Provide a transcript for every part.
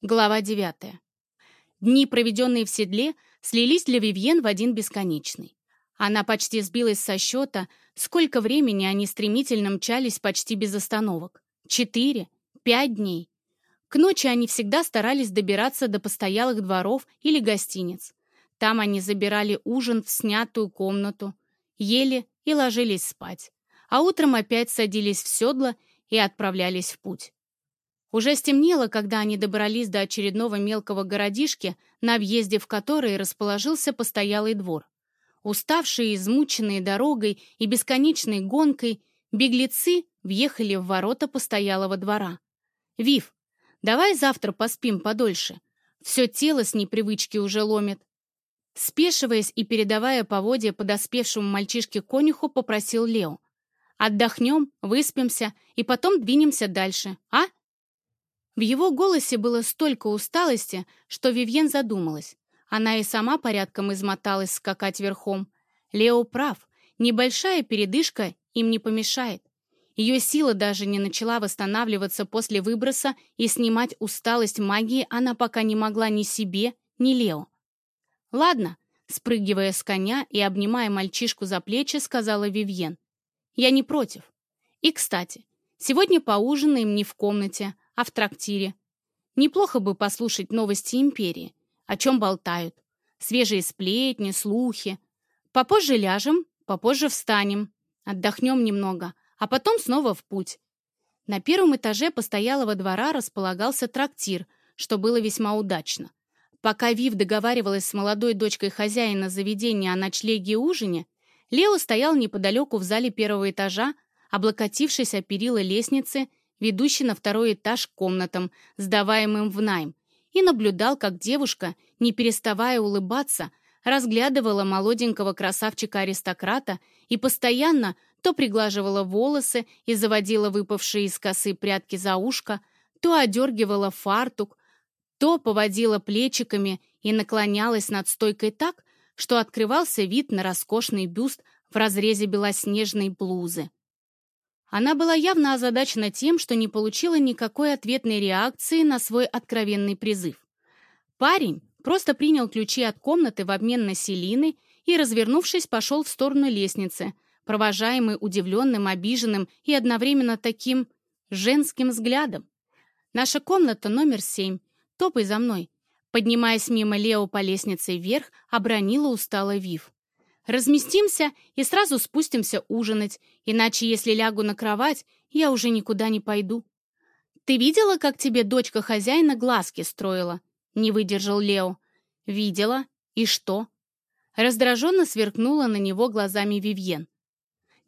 Глава 9. Дни, проведенные в седле, слились для Вивьен в один бесконечный. Она почти сбилась со счета, сколько времени они стремительно мчались почти без остановок. Четыре, пять дней. К ночи они всегда старались добираться до постоялых дворов или гостиниц. Там они забирали ужин в снятую комнату, ели и ложились спать. А утром опять садились в седло и отправлялись в путь. Уже стемнело, когда они добрались до очередного мелкого городишки, на въезде в который расположился постоялый двор. Уставшие, измученные дорогой и бесконечной гонкой, беглецы въехали в ворота постоялого двора. «Вив, давай завтра поспим подольше. Все тело с непривычки уже ломит». Спешиваясь и передавая поводья подоспевшему мальчишке-конюху, попросил Лео. «Отдохнем, выспимся и потом двинемся дальше, а?» В его голосе было столько усталости, что Вивьен задумалась. Она и сама порядком измоталась скакать верхом. Лео прав, небольшая передышка им не помешает. Ее сила даже не начала восстанавливаться после выброса, и снимать усталость магии она пока не могла ни себе, ни Лео. «Ладно», — спрыгивая с коня и обнимая мальчишку за плечи, сказала Вивьен. «Я не против. И, кстати, сегодня поужинаем не в комнате, а в трактире. Неплохо бы послушать новости империи, о чем болтают. Свежие сплетни, слухи. Попозже ляжем, попозже встанем, отдохнем немного, а потом снова в путь. На первом этаже постоялого двора располагался трактир, что было весьма удачно. Пока Вив договаривалась с молодой дочкой хозяина заведения о ночлеге и ужине, Лео стоял неподалеку в зале первого этажа, облокотившись о перила лестницы ведущий на второй этаж комнатам, сдаваемым в найм, и наблюдал, как девушка, не переставая улыбаться, разглядывала молоденького красавчика-аристократа и постоянно то приглаживала волосы и заводила выпавшие из косы прядки за ушко, то одергивала фартук, то поводила плечиками и наклонялась над стойкой так, что открывался вид на роскошный бюст в разрезе белоснежной блузы. Она была явно озадачена тем, что не получила никакой ответной реакции на свой откровенный призыв. Парень просто принял ключи от комнаты в обмен на Селины и, развернувшись, пошел в сторону лестницы, провожаемый удивленным, обиженным и одновременно таким женским взглядом. «Наша комната номер семь. Топай за мной». Поднимаясь мимо Лео по лестнице вверх, обронила устало Вив. Разместимся и сразу спустимся ужинать, иначе если лягу на кровать, я уже никуда не пойду. Ты видела, как тебе дочка хозяина глазки строила? Не выдержал Лео. Видела. И что? Раздраженно сверкнула на него глазами Вивьен.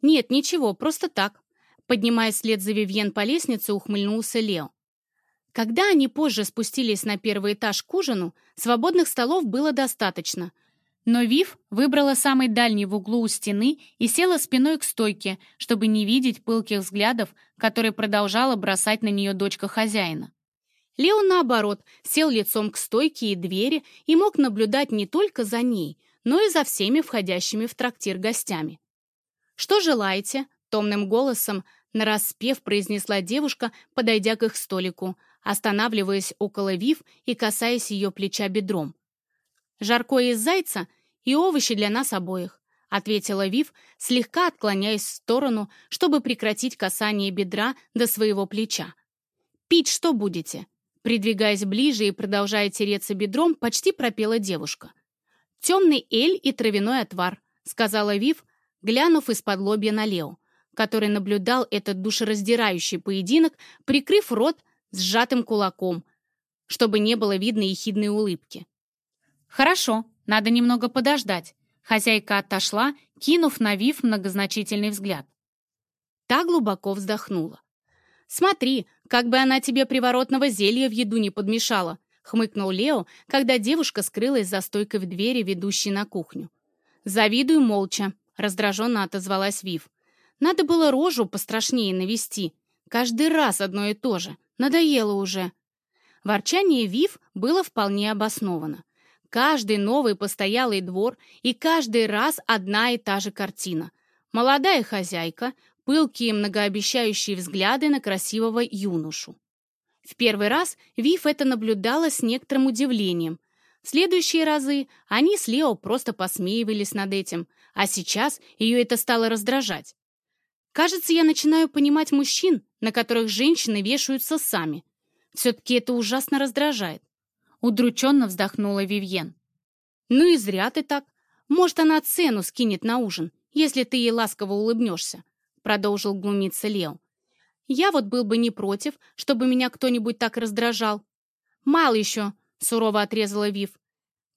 Нет, ничего, просто так. Поднимаясь вслед за Вивьен по лестнице, ухмыльнулся Лео. Когда они позже спустились на первый этаж к ужину, свободных столов было достаточно, но Вив выбрала самый дальний в углу у стены и села спиной к стойке, чтобы не видеть пылких взглядов, которые продолжала бросать на нее дочка хозяина. Лео, наоборот, сел лицом к стойке и двери и мог наблюдать не только за ней, но и за всеми входящими в трактир гостями. «Что желаете?» — томным голосом нараспев произнесла девушка, подойдя к их столику, останавливаясь около Вив и касаясь ее плеча бедром. «Жаркое из зайца и овощи для нас обоих», — ответила Вив, слегка отклоняясь в сторону, чтобы прекратить касание бедра до своего плеча. «Пить что будете?» Придвигаясь ближе и продолжая тереться бедром, почти пропела девушка. «Темный эль и травяной отвар», — сказала Вив, глянув из-под лобья на Лео, который наблюдал этот душераздирающий поединок, прикрыв рот сжатым кулаком, чтобы не было видно ехидной улыбки. «Хорошо, надо немного подождать». Хозяйка отошла, кинув на Вив многозначительный взгляд. Та глубоко вздохнула. «Смотри, как бы она тебе приворотного зелья в еду не подмешала», хмыкнул Лео, когда девушка скрылась за стойкой в двери, ведущей на кухню. «Завидую молча», — раздраженно отозвалась Вив. «Надо было рожу пострашнее навести. Каждый раз одно и то же. Надоело уже». Ворчание Вив было вполне обосновано. Каждый новый постоялый двор и каждый раз одна и та же картина. Молодая хозяйка, пылкие многообещающие взгляды на красивого юношу. В первый раз Вив это наблюдала с некоторым удивлением. В следующие разы они с Лео просто посмеивались над этим, а сейчас ее это стало раздражать. Кажется, я начинаю понимать мужчин, на которых женщины вешаются сами. Все-таки это ужасно раздражает. Удрученно вздохнула Вивьен. Ну и зря ты так. Может, она цену скинет на ужин, если ты ей ласково улыбнешься, продолжил глумиться Лео. Я вот был бы не против, чтобы меня кто-нибудь так раздражал. Мало еще, сурово отрезала Вив.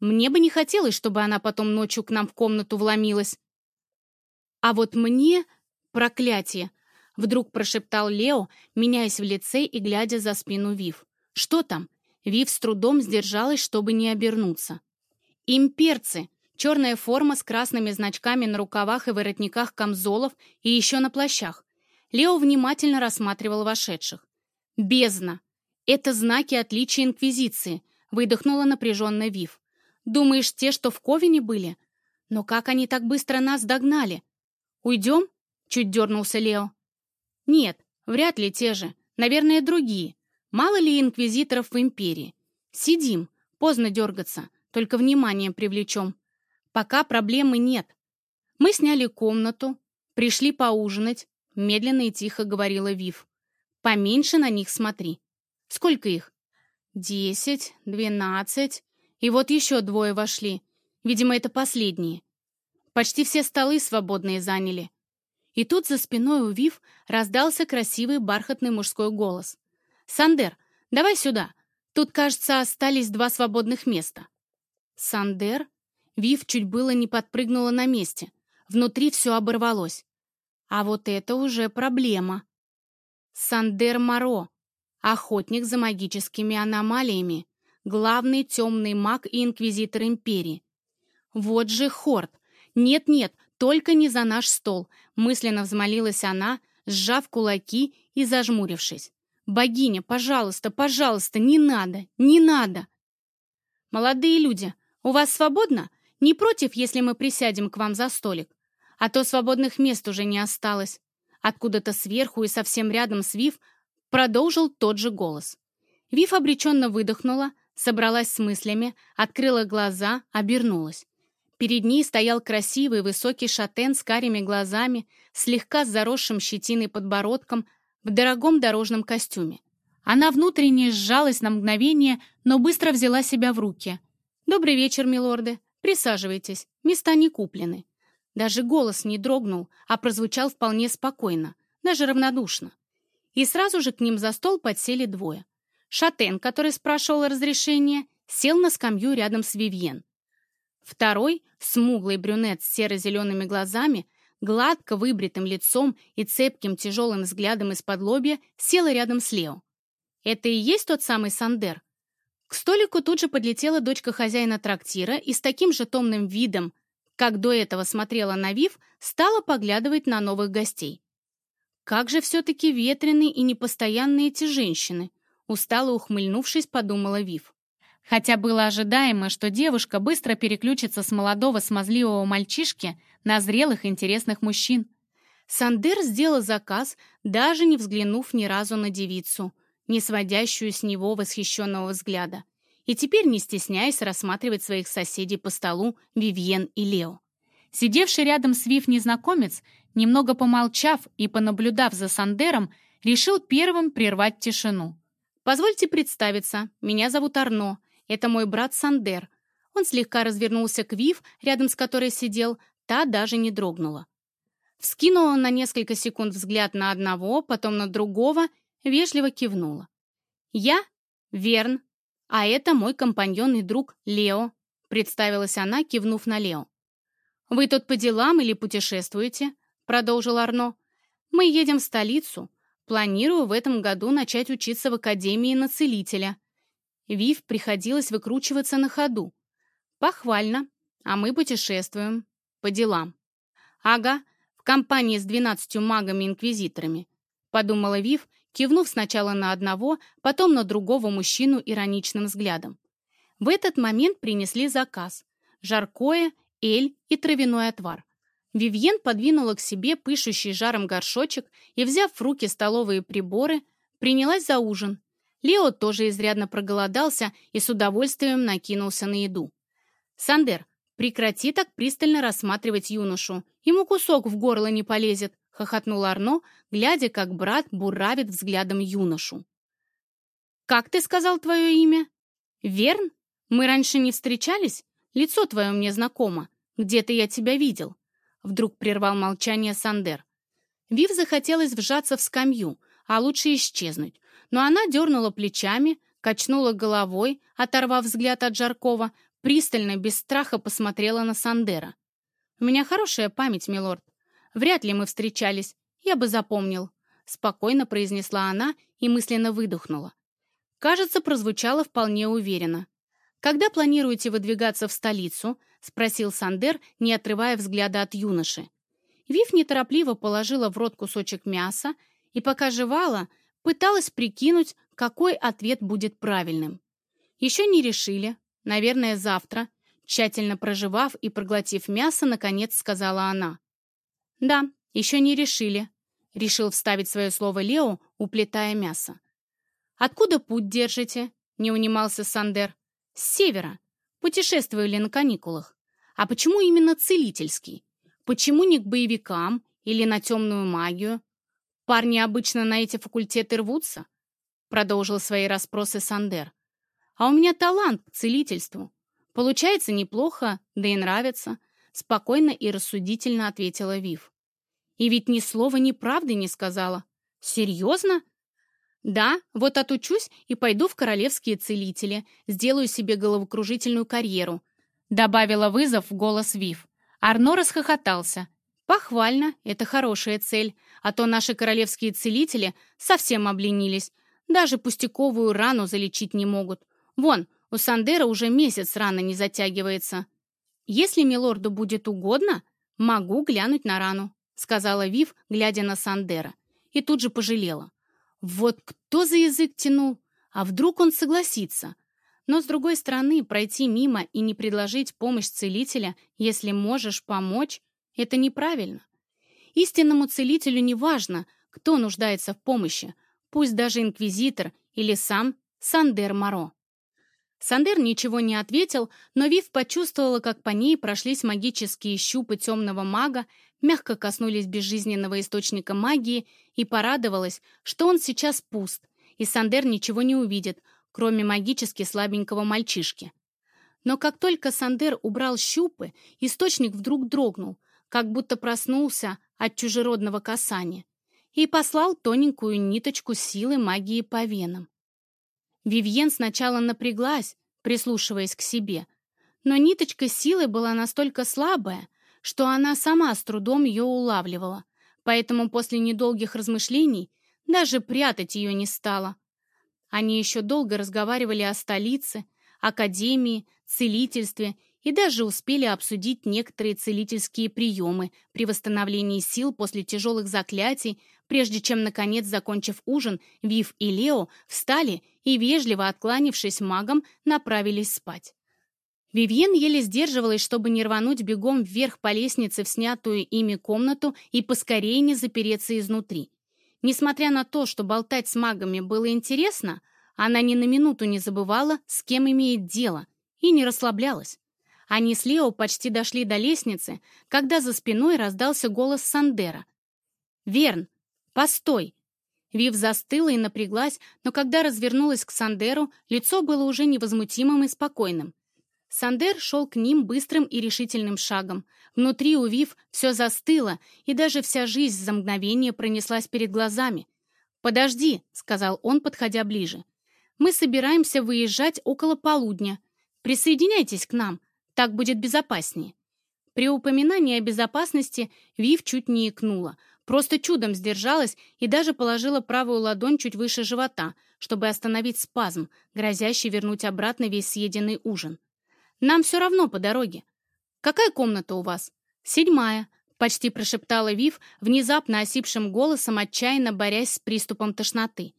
Мне бы не хотелось, чтобы она потом ночью к нам в комнату вломилась. А вот мне... Проклятие! Вдруг прошептал Лео, меняясь в лице и глядя за спину Вив. Что там? Вив с трудом сдержалась, чтобы не обернуться. Имперцы! Черная форма с красными значками на рукавах и воротниках камзолов и еще на плащах. Лео внимательно рассматривал вошедших. «Бездна! Это знаки отличия Инквизиции», — выдохнула напряженно Вив. «Думаешь, те, что в Ковине были? Но как они так быстро нас догнали? Уйдем?» — чуть дернулся Лео. «Нет, вряд ли те же. Наверное, другие. Мало ли инквизиторов в Империи. Сидим, поздно дергаться, только внимание привлечем. Пока проблемы нет. Мы сняли комнату, пришли поужинать, медленно и тихо говорила Вив. Поменьше на них смотри. Сколько их? Десять, двенадцать. И вот еще двое вошли. Видимо, это последние. Почти все столы свободные заняли. И тут за спиной у Вив раздался красивый бархатный мужской голос. «Сандер, давай сюда. Тут, кажется, остались два свободных места». «Сандер?» Вив чуть было не подпрыгнула на месте. Внутри все оборвалось. А вот это уже проблема. Сандер Моро, охотник за магическими аномалиями, главный темный маг и инквизитор Империи. Вот же Хорд. Нет-нет, только не за наш стол, мысленно взмолилась она, сжав кулаки и зажмурившись. «Богиня, пожалуйста, пожалуйста, не надо, не надо!» «Молодые люди, у вас свободно? Не против, если мы присядем к вам за столик? А то свободных мест уже не осталось». Откуда-то сверху и совсем рядом с Вив продолжил тот же голос. Вив обреченно выдохнула, собралась с мыслями, открыла глаза, обернулась. Перед ней стоял красивый высокий шатен с карими глазами, слегка заросшим щетиной подбородком, в дорогом дорожном костюме. Она внутренне сжалась на мгновение, но быстро взяла себя в руки. «Добрый вечер, милорды. Присаживайтесь. Места не куплены». Даже голос не дрогнул, а прозвучал вполне спокойно, даже равнодушно. И сразу же к ним за стол подсели двое. Шатен, который спрашивал разрешение, сел на скамью рядом с Вивьен. Второй, смуглый брюнет с серо-зелеными глазами, гладко выбритым лицом и цепким тяжелым взглядом из-под лобья, села рядом с Лео. Это и есть тот самый Сандер? К столику тут же подлетела дочка хозяина трактира и с таким же томным видом, как до этого смотрела на Вив, стала поглядывать на новых гостей. Как же все-таки ветреные и непостоянные эти женщины, устало ухмыльнувшись, подумала Вив. Хотя было ожидаемо, что девушка быстро переключится с молодого смазливого мальчишки на зрелых интересных мужчин. Сандер сделал заказ, даже не взглянув ни разу на девицу, не сводящую с него восхищенного взгляда. И теперь, не стесняясь, рассматривал своих соседей по столу Вивьен и Лео. Сидевший рядом с Вив незнакомец, немного помолчав и понаблюдав за Сандером, решил первым прервать тишину. «Позвольте представиться, меня зовут Арно, это мой брат Сандер. Он слегка развернулся к Вив, рядом с которой сидел, та даже не дрогнула. Вскинула на несколько секунд взгляд на одного, потом на другого, вежливо кивнула. «Я — Верн, а это мой компаньон и друг Лео», — представилась она, кивнув на Лео. «Вы тут по делам или путешествуете?» — продолжил Арно. «Мы едем в столицу. Планирую в этом году начать учиться в Академии на целителя. Вив приходилось выкручиваться на ходу. Похвально, а мы путешествуем. По делам. Ага, в компании с двенадцатью магами-инквизиторами. Подумала Вив, кивнув сначала на одного, потом на другого мужчину ироничным взглядом. В этот момент принесли заказ. Жаркое, эль и травяной отвар. Вивьен подвинула к себе пышущий жаром горшочек и, взяв в руки столовые приборы, принялась за ужин, Лео тоже изрядно проголодался и с удовольствием накинулся на еду. «Сандер, прекрати так пристально рассматривать юношу. Ему кусок в горло не полезет», — хохотнул Арно, глядя, как брат буравит взглядом юношу. «Как ты сказал твое имя?» «Верн? Мы раньше не встречались? Лицо твое мне знакомо. Где-то я тебя видел». Вдруг прервал молчание Сандер. Вив захотелось вжаться в скамью, а лучше исчезнуть. Но она дернула плечами, качнула головой, оторвав взгляд от Жаркова, пристально, без страха посмотрела на Сандера. «У меня хорошая память, милорд. Вряд ли мы встречались. Я бы запомнил», — спокойно произнесла она и мысленно выдохнула. Кажется, прозвучало вполне уверенно. «Когда планируете выдвигаться в столицу?» — спросил Сандер, не отрывая взгляда от юноши. Вив неторопливо положила в рот кусочек мяса и, пока жевала, пыталась прикинуть, какой ответ будет правильным. Еще не решили. Наверное, завтра. Тщательно прожевав и проглотив мясо, наконец сказала она. «Да, еще не решили», — решил вставить свое слово Лео, уплетая мясо. «Откуда путь держите?» — не унимался Сандер. «С севера. Путешествовали на каникулах. А почему именно целительский? Почему не к боевикам или на темную магию? Парни обычно на эти факультеты рвутся?» Продолжил свои расспросы Сандер. «А у меня талант к целительству. Получается неплохо, да и нравится», спокойно и рассудительно ответила Вив. «И ведь ни слова ни правды не сказала. Серьезно?» «Да, вот отучусь и пойду в королевские целители, сделаю себе головокружительную карьеру», добавила вызов в голос Вив. Арно расхохотался. «Похвально, это хорошая цель, а то наши королевские целители совсем обленились, даже пустяковую рану залечить не могут. Вон, у Сандера уже месяц рана не затягивается. Если милорду будет угодно, могу глянуть на рану», сказала Вив, глядя на Сандера, и тут же пожалела. Вот кто за язык тянул? А вдруг он согласится? Но, с другой стороны, пройти мимо и не предложить помощь целителя, если можешь помочь, это неправильно. Истинному целителю не важно, кто нуждается в помощи, пусть даже инквизитор или сам Сандер Моро. Сандер ничего не ответил, но Вив почувствовала, как по ней прошлись магические щупы темного мага, мягко коснулись безжизненного источника магии и порадовалась, что он сейчас пуст, и Сандер ничего не увидит, кроме магически слабенького мальчишки. Но как только Сандер убрал щупы, источник вдруг дрогнул, как будто проснулся от чужеродного касания, и послал тоненькую ниточку силы магии по венам. Вивьен сначала напряглась, прислушиваясь к себе, но ниточка силы была настолько слабая, что она сама с трудом ее улавливала, поэтому после недолгих размышлений даже прятать ее не стала. Они еще долго разговаривали о столице, академии, целительстве и даже успели обсудить некоторые целительские приемы при восстановлении сил после тяжелых заклятий, прежде чем, наконец, закончив ужин, Вив и Лео встали и, вежливо откланившись магом, направились спать. Вивьен еле сдерживалась, чтобы не рвануть бегом вверх по лестнице в снятую ими комнату и поскорее не запереться изнутри. Несмотря на то, что болтать с магами было интересно, она ни на минуту не забывала, с кем имеет дело, и не расслаблялась. Они с Лео почти дошли до лестницы, когда за спиной раздался голос Сандера. «Верн, постой!» Вив застыла и напряглась, но когда развернулась к Сандеру, лицо было уже невозмутимым и спокойным. Сандер шел к ним быстрым и решительным шагом. Внутри у Вив все застыло, и даже вся жизнь за мгновение пронеслась перед глазами. «Подожди», — сказал он, подходя ближе. «Мы собираемся выезжать около полудня. Присоединяйтесь к нам, так будет безопаснее». При упоминании о безопасности Вив чуть не икнула, просто чудом сдержалась и даже положила правую ладонь чуть выше живота, чтобы остановить спазм, грозящий вернуть обратно весь съеденный ужин. Нам все равно по дороге. Какая комната у вас? Седьмая, почти прошептала Вив, внезапно осипшим голосом, отчаянно борясь с приступом тошноты.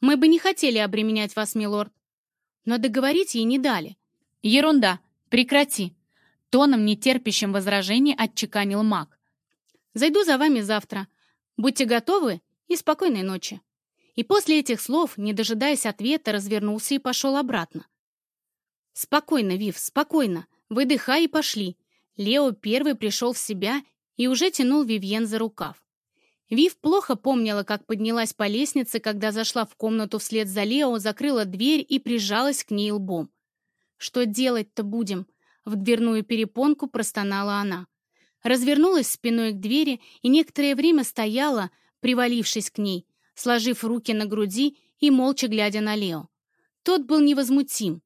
Мы бы не хотели обременять вас, милорд. Но договорить ей не дали. Ерунда, прекрати. Тоном, нетерпящим возражений, отчеканил маг. Зайду за вами завтра. Будьте готовы и спокойной ночи. И после этих слов, не дожидаясь ответа, развернулся и пошел обратно. «Спокойно, Вив, спокойно. Выдыхай и пошли». Лео первый пришел в себя и уже тянул Вивьен за рукав. Вив плохо помнила, как поднялась по лестнице, когда зашла в комнату вслед за Лео, закрыла дверь и прижалась к ней лбом. «Что делать-то будем?» В дверную перепонку простонала она. Развернулась спиной к двери и некоторое время стояла, привалившись к ней, сложив руки на груди и молча глядя на Лео. Тот был невозмутим.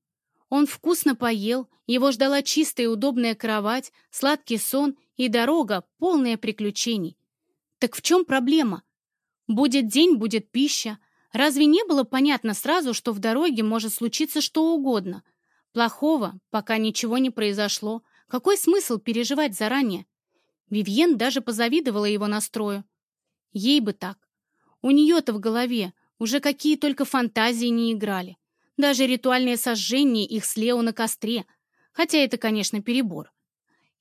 Он вкусно поел, его ждала чистая и удобная кровать, сладкий сон и дорога, полная приключений. Так в чем проблема? Будет день, будет пища. Разве не было понятно сразу, что в дороге может случиться что угодно? Плохого, пока ничего не произошло. Какой смысл переживать заранее? Вивьен даже позавидовала его настрою. Ей бы так. У нее-то в голове уже какие только фантазии не играли. Даже ритуальное сожжение их с Лео на костре. Хотя это, конечно, перебор.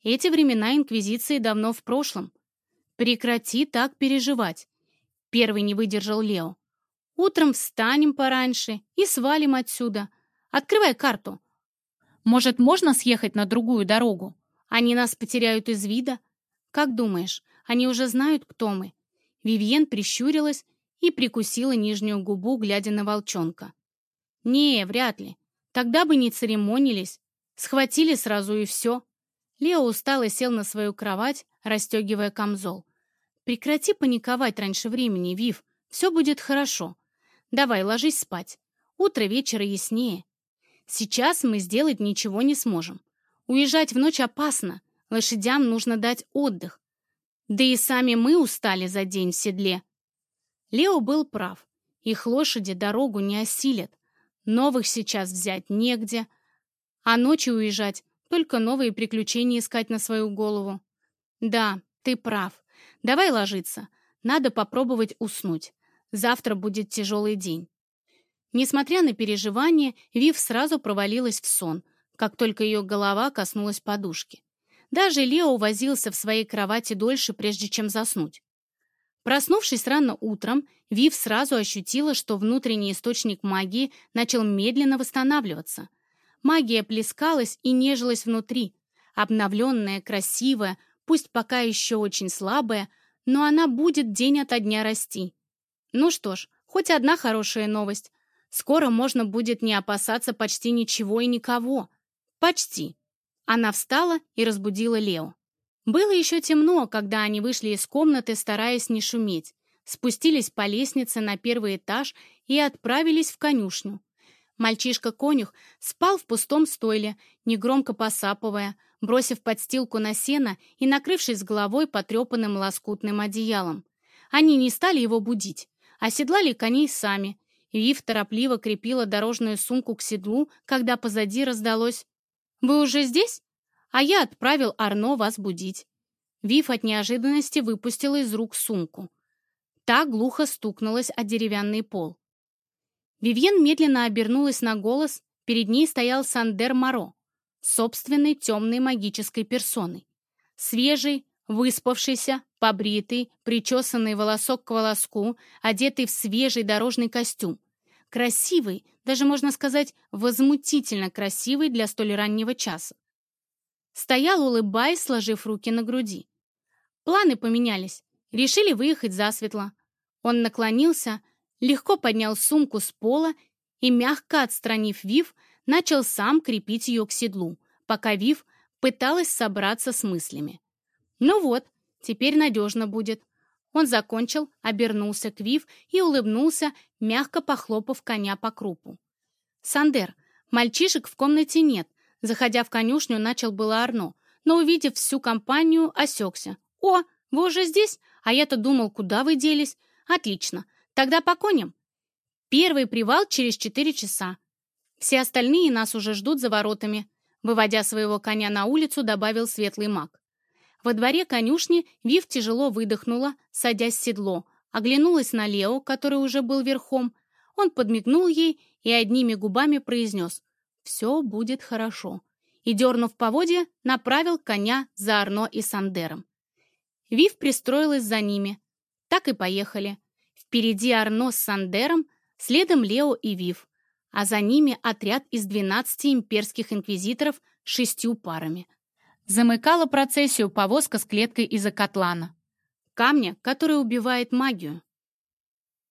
Эти времена Инквизиции давно в прошлом. Прекрати так переживать. Первый не выдержал Лео. Утром встанем пораньше и свалим отсюда. Открывай карту. Может, можно съехать на другую дорогу? Они нас потеряют из вида. Как думаешь, они уже знают, кто мы? Вивьен прищурилась и прикусила нижнюю губу, глядя на волчонка. «Не, вряд ли. Тогда бы не церемонились. Схватили сразу и все». Лео устало сел на свою кровать, расстегивая камзол. «Прекрати паниковать раньше времени, Вив. Все будет хорошо. Давай, ложись спать. Утро вечера яснее. Сейчас мы сделать ничего не сможем. Уезжать в ночь опасно. Лошадям нужно дать отдых. Да и сами мы устали за день в седле. Лео был прав. Их лошади дорогу не осилят. Новых сейчас взять негде. А ночью уезжать, только новые приключения искать на свою голову. Да, ты прав. Давай ложиться. Надо попробовать уснуть. Завтра будет тяжелый день. Несмотря на переживания, Вив сразу провалилась в сон, как только ее голова коснулась подушки. Даже Лео возился в своей кровати дольше, прежде чем заснуть. Проснувшись рано утром, Вив сразу ощутила, что внутренний источник магии начал медленно восстанавливаться. Магия плескалась и нежилась внутри. Обновленная, красивая, пусть пока еще очень слабая, но она будет день ото дня расти. Ну что ж, хоть одна хорошая новость. Скоро можно будет не опасаться почти ничего и никого. Почти. Она встала и разбудила Лео. Было еще темно, когда они вышли из комнаты, стараясь не шуметь, спустились по лестнице на первый этаж и отправились в конюшню. Мальчишка-конюх спал в пустом стойле, негромко посапывая, бросив подстилку на сено и накрывшись головой потрепанным лоскутным одеялом. Они не стали его будить, оседлали коней сами. Вив торопливо крепила дорожную сумку к седлу, когда позади раздалось «Вы уже здесь? А я отправил Арно вас будить». Вив от неожиданности выпустила из рук сумку. Та глухо стукнулась о деревянный пол. Вивьен медленно обернулась на голос, перед ней стоял Сандер Моро, собственной темной магической персоной. Свежий, выспавшийся, побритый, причесанный волосок к волоску, одетый в свежий дорожный костюм. Красивый, даже можно сказать, возмутительно красивый для столь раннего часа. Стоял, улыбаясь, сложив руки на груди. Планы поменялись. Решили выехать засветло. Он наклонился, легко поднял сумку с пола и, мягко отстранив Вив, начал сам крепить ее к седлу, пока Вив пыталась собраться с мыслями. Ну вот, теперь надежно будет. Он закончил, обернулся к Вив и улыбнулся, мягко похлопав коня по крупу. «Сандер, мальчишек в комнате нет». Заходя в конюшню, начал было Арно, но, увидев всю компанию, осекся. «О, вы уже здесь? А я-то думал, куда вы делись? Отлично. Тогда по коням. Первый привал через четыре часа. Все остальные нас уже ждут за воротами». Выводя своего коня на улицу, добавил светлый маг. Во дворе конюшни Вив тяжело выдохнула, садясь в седло, оглянулась на Лео, который уже был верхом. Он подмигнул ей и одними губами произнес «Все будет хорошо» и, дернув поводья, направил коня за Арно и Сандером. Вив пристроилась за ними. Так и поехали. Впереди Арно с Сандером, следом Лео и Вив, а за ними отряд из 12 имперских инквизиторов шестью парами. Замыкала процессию повозка с клеткой из Акатлана. Камня, который убивает магию.